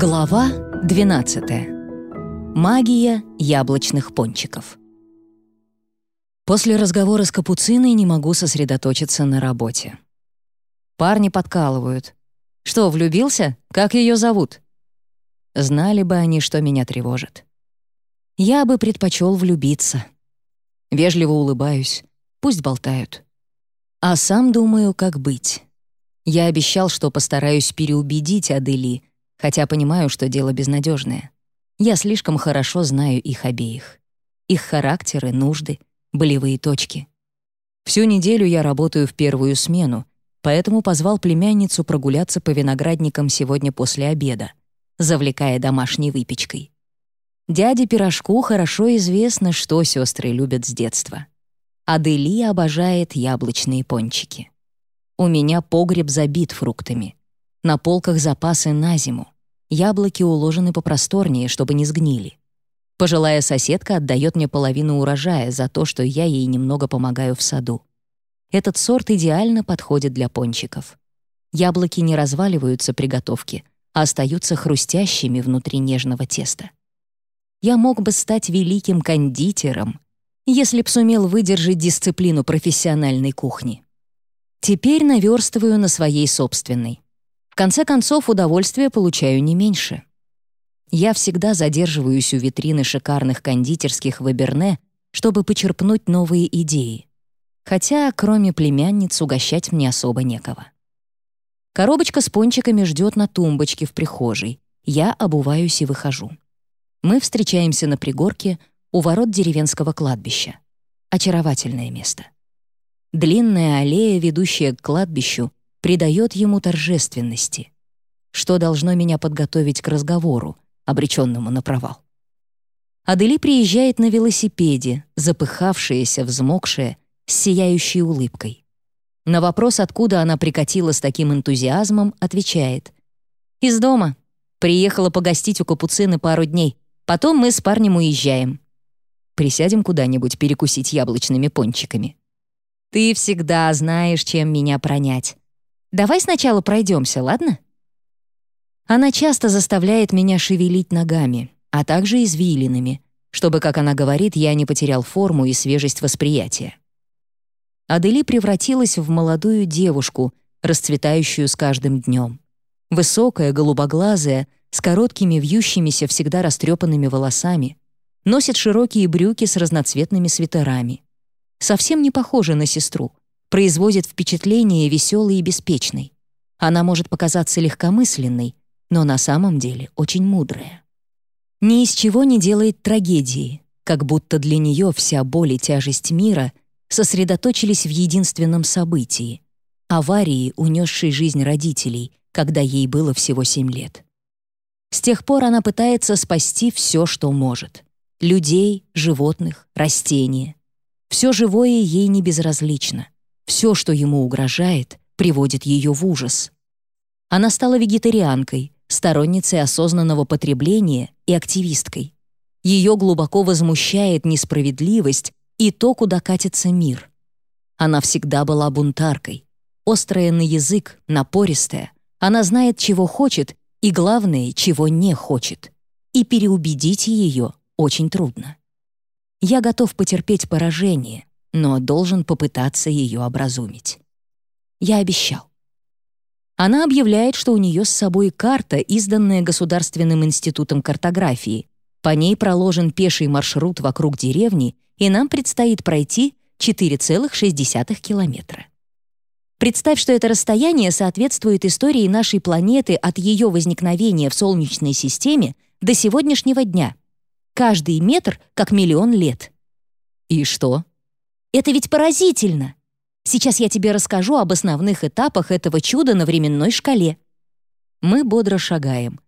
Глава 12. Магия яблочных пончиков. После разговора с Капуциной не могу сосредоточиться на работе. Парни подкалывают. «Что, влюбился? Как ее зовут?» Знали бы они, что меня тревожит. Я бы предпочел влюбиться. Вежливо улыбаюсь. Пусть болтают. А сам думаю, как быть. Я обещал, что постараюсь переубедить Адели, хотя понимаю, что дело безнадежное. Я слишком хорошо знаю их обеих. Их характеры, нужды, болевые точки. Всю неделю я работаю в первую смену, поэтому позвал племянницу прогуляться по виноградникам сегодня после обеда, завлекая домашней выпечкой. Дяде Пирожку хорошо известно, что сестры любят с детства. Адели обожает яблочные пончики. У меня погреб забит фруктами. На полках запасы на зиму. Яблоки уложены попросторнее, чтобы не сгнили. Пожилая соседка отдает мне половину урожая за то, что я ей немного помогаю в саду. Этот сорт идеально подходит для пончиков. Яблоки не разваливаются при готовке, а остаются хрустящими внутри нежного теста я мог бы стать великим кондитером, если б сумел выдержать дисциплину профессиональной кухни. Теперь наверстываю на своей собственной. Конце концов, удовольствие получаю не меньше. Я всегда задерживаюсь у витрины шикарных кондитерских в Эберне, чтобы почерпнуть новые идеи. Хотя, кроме племянниц, угощать мне особо некого. Коробочка с пончиками ждет на тумбочке в прихожей. Я обуваюсь и выхожу. Мы встречаемся на пригорке у ворот деревенского кладбища. Очаровательное место. Длинная аллея, ведущая к кладбищу, придает ему торжественности, что должно меня подготовить к разговору, обреченному на провал. Адели приезжает на велосипеде, запыхавшаяся, взмокшая, с сияющей улыбкой. На вопрос, откуда она прикатила с таким энтузиазмом, отвечает. «Из дома. Приехала погостить у Капуцины пару дней. Потом мы с парнем уезжаем. Присядем куда-нибудь перекусить яблочными пончиками. Ты всегда знаешь, чем меня пронять. Давай сначала пройдемся, ладно? Она часто заставляет меня шевелить ногами, а также извилинами, чтобы, как она говорит, я не потерял форму и свежесть восприятия. Адели превратилась в молодую девушку, расцветающую с каждым днем. Высокая, голубоглазая, с короткими вьющимися всегда растрепанными волосами, носит широкие брюки с разноцветными свитерами. Совсем не похожа на сестру, производит впечатление веселой и беспечной. Она может показаться легкомысленной, но на самом деле очень мудрая. Ни из чего не делает трагедии, как будто для нее вся боль и тяжесть мира сосредоточились в единственном событии — аварии, унесшей жизнь родителей, когда ей было всего семь лет. С тех пор она пытается спасти все, что может. Людей, животных, растения. Все живое ей не безразлично. Все, что ему угрожает, приводит ее в ужас. Она стала вегетарианкой, сторонницей осознанного потребления и активисткой. Ее глубоко возмущает несправедливость и то, куда катится мир. Она всегда была бунтаркой. Острая на язык, напористая. Она знает, чего хочет и главное, чего не хочет. И переубедить ее очень трудно. Я готов потерпеть поражение, но должен попытаться ее образумить. Я обещал. Она объявляет, что у нее с собой карта, изданная Государственным институтом картографии. По ней проложен пеший маршрут вокруг деревни, и нам предстоит пройти 4,6 километра. Представь, что это расстояние соответствует истории нашей планеты от ее возникновения в Солнечной системе до сегодняшнего дня. Каждый метр как миллион лет. И что? Это ведь поразительно. Сейчас я тебе расскажу об основных этапах этого чуда на временной шкале. Мы бодро шагаем.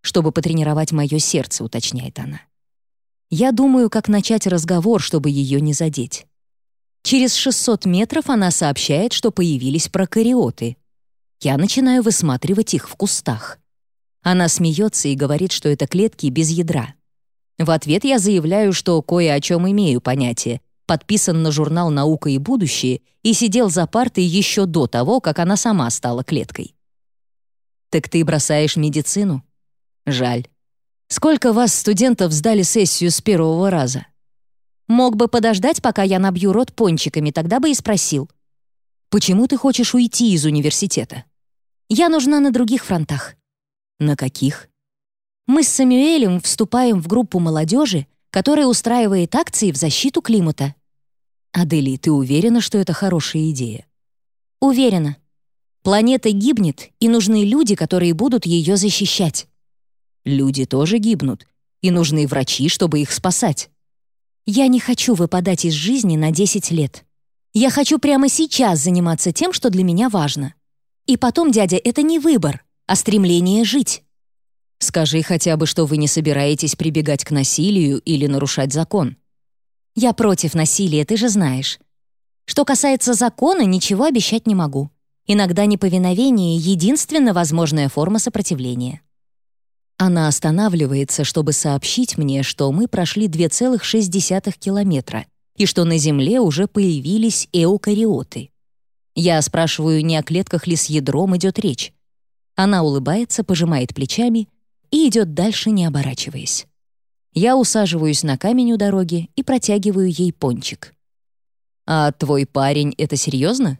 Чтобы потренировать мое сердце, уточняет она. Я думаю, как начать разговор, чтобы ее не задеть. Через 600 метров она сообщает, что появились прокариоты. Я начинаю высматривать их в кустах. Она смеется и говорит, что это клетки без ядра. В ответ я заявляю, что кое о чем имею понятие, подписан на журнал «Наука и будущее» и сидел за партой еще до того, как она сама стала клеткой. «Так ты бросаешь медицину?» Жаль. Сколько вас, студентов, сдали сессию с первого раза? Мог бы подождать, пока я набью рот пончиками, тогда бы и спросил. Почему ты хочешь уйти из университета? Я нужна на других фронтах. На каких? Мы с Самюэлем вступаем в группу молодежи, которая устраивает акции в защиту климата. Адели, ты уверена, что это хорошая идея? Уверена. Планета гибнет, и нужны люди, которые будут ее защищать. Люди тоже гибнут, и нужны врачи, чтобы их спасать. Я не хочу выпадать из жизни на 10 лет. Я хочу прямо сейчас заниматься тем, что для меня важно. И потом, дядя, это не выбор, а стремление жить. Скажи хотя бы, что вы не собираетесь прибегать к насилию или нарушать закон. Я против насилия, ты же знаешь. Что касается закона, ничего обещать не могу. Иногда неповиновение — единственно возможная форма сопротивления. Она останавливается, чтобы сообщить мне, что мы прошли 2,6 километра и что на Земле уже появились эукариоты. Я спрашиваю, не о клетках ли с ядром идет речь. Она улыбается, пожимает плечами и идет дальше, не оборачиваясь. Я усаживаюсь на камень у дороги и протягиваю ей пончик. «А твой парень — это серьезно?»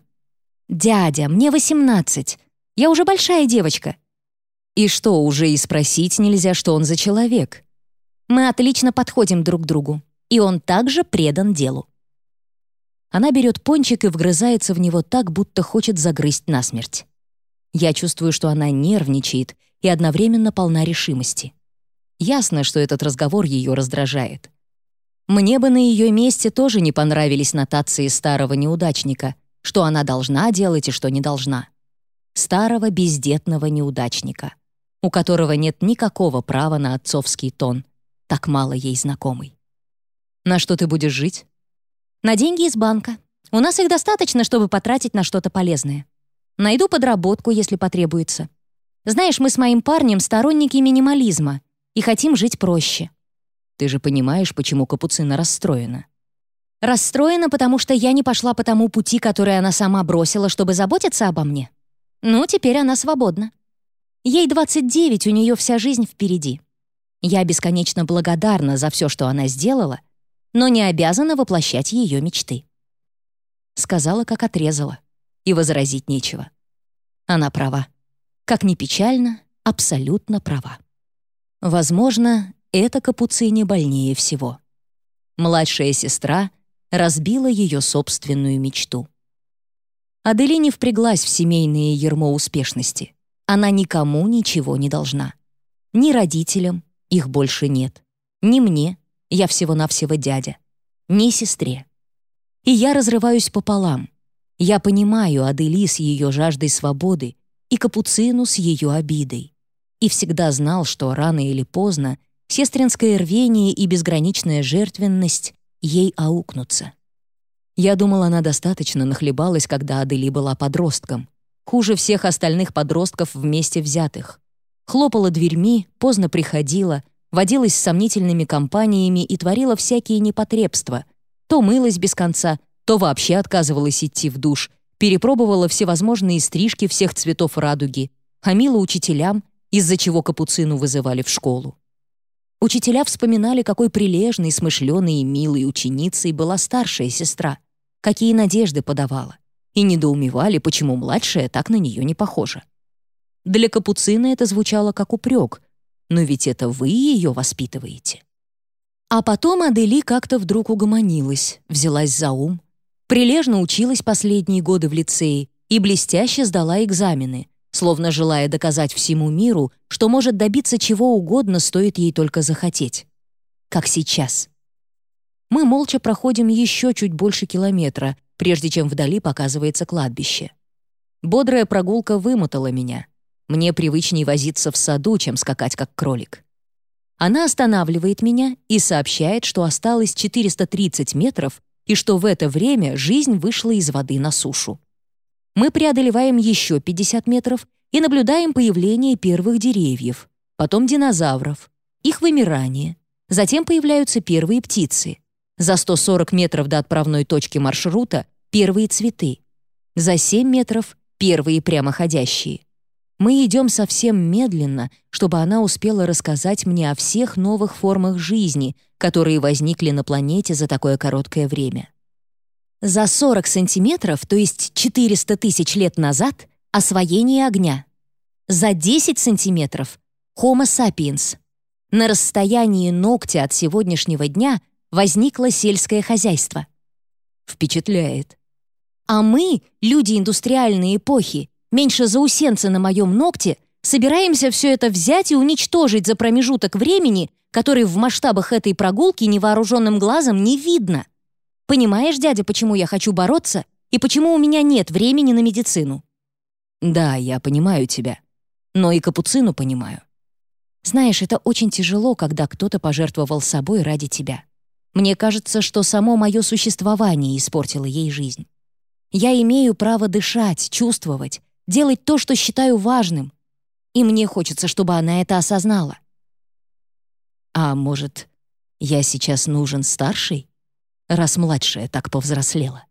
«Дядя, мне 18. Я уже большая девочка. И что, уже и спросить нельзя, что он за человек? Мы отлично подходим друг к другу, и он также предан делу. Она берет пончик и вгрызается в него так, будто хочет загрызть насмерть. Я чувствую, что она нервничает и одновременно полна решимости. Ясно, что этот разговор ее раздражает. Мне бы на ее месте тоже не понравились нотации старого неудачника, что она должна делать и что не должна. Старого бездетного неудачника у которого нет никакого права на отцовский тон, так мало ей знакомый. «На что ты будешь жить?» «На деньги из банка. У нас их достаточно, чтобы потратить на что-то полезное. Найду подработку, если потребуется. Знаешь, мы с моим парнем сторонники минимализма и хотим жить проще». «Ты же понимаешь, почему Капуцина расстроена?» «Расстроена, потому что я не пошла по тому пути, который она сама бросила, чтобы заботиться обо мне. Ну, теперь она свободна. Ей 29, у нее вся жизнь впереди. Я бесконечно благодарна за все, что она сделала, но не обязана воплощать ее мечты. Сказала, как отрезала, и возразить нечего. Она права. Как ни печально, абсолютно права. Возможно, это Капуцине больнее всего. Младшая сестра разбила ее собственную мечту. Аделине впряглась в семейное ермо успешности. Она никому ничего не должна. Ни родителям, их больше нет. Ни мне, я всего-навсего дядя. Ни сестре. И я разрываюсь пополам. Я понимаю Адели с ее жаждой свободы и Капуцину с ее обидой. И всегда знал, что рано или поздно сестринское рвение и безграничная жертвенность ей аукнутся. Я думала, она достаточно нахлебалась, когда Адели была подростком, хуже всех остальных подростков вместе взятых. Хлопала дверьми, поздно приходила, водилась с сомнительными компаниями и творила всякие непотребства. То мылась без конца, то вообще отказывалась идти в душ, перепробовала всевозможные стрижки всех цветов радуги, хамила учителям, из-за чего капуцину вызывали в школу. Учителя вспоминали, какой прилежной, смышленой и милой ученицей была старшая сестра, какие надежды подавала и недоумевали, почему младшая так на нее не похожа. Для Капуцина это звучало как упрек, но ведь это вы ее воспитываете. А потом Адели как-то вдруг угомонилась, взялась за ум, прилежно училась последние годы в лицее и блестяще сдала экзамены, словно желая доказать всему миру, что может добиться чего угодно, стоит ей только захотеть. Как сейчас. Мы молча проходим еще чуть больше километра, прежде чем вдали показывается кладбище. Бодрая прогулка вымотала меня. Мне привычней возиться в саду, чем скакать как кролик. Она останавливает меня и сообщает, что осталось 430 метров и что в это время жизнь вышла из воды на сушу. Мы преодолеваем еще 50 метров и наблюдаем появление первых деревьев, потом динозавров, их вымирание. Затем появляются первые птицы. За 140 метров до отправной точки маршрута — первые цветы. За 7 метров — первые прямоходящие. Мы идем совсем медленно, чтобы она успела рассказать мне о всех новых формах жизни, которые возникли на планете за такое короткое время. За 40 сантиметров, то есть 400 тысяч лет назад, освоение огня. За 10 сантиметров — Homo sapiens. На расстоянии ногтя от сегодняшнего дня возникло сельское хозяйство. Впечатляет. А мы, люди индустриальной эпохи, меньше заусенца на моем ногте, собираемся все это взять и уничтожить за промежуток времени, который в масштабах этой прогулки невооруженным глазом не видно. Понимаешь, дядя, почему я хочу бороться и почему у меня нет времени на медицину? Да, я понимаю тебя. Но и капуцину понимаю. Знаешь, это очень тяжело, когда кто-то пожертвовал собой ради тебя. Мне кажется, что само мое существование испортило ей жизнь. Я имею право дышать, чувствовать, делать то, что считаю важным. И мне хочется, чтобы она это осознала. А может, я сейчас нужен старший, раз младшая так повзрослела.